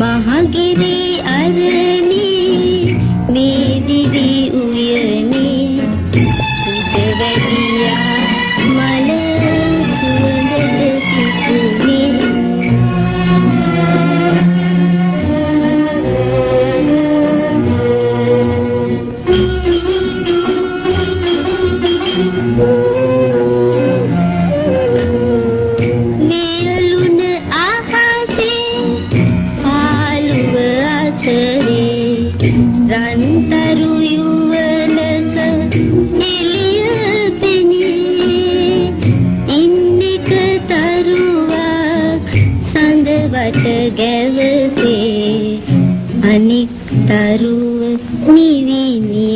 महागिरी රන්තරු යුවනක නිලියපෙනී ඉන්නික තරුවක් සඳවට ගැවසේ. අනික් තරුව නිවිනි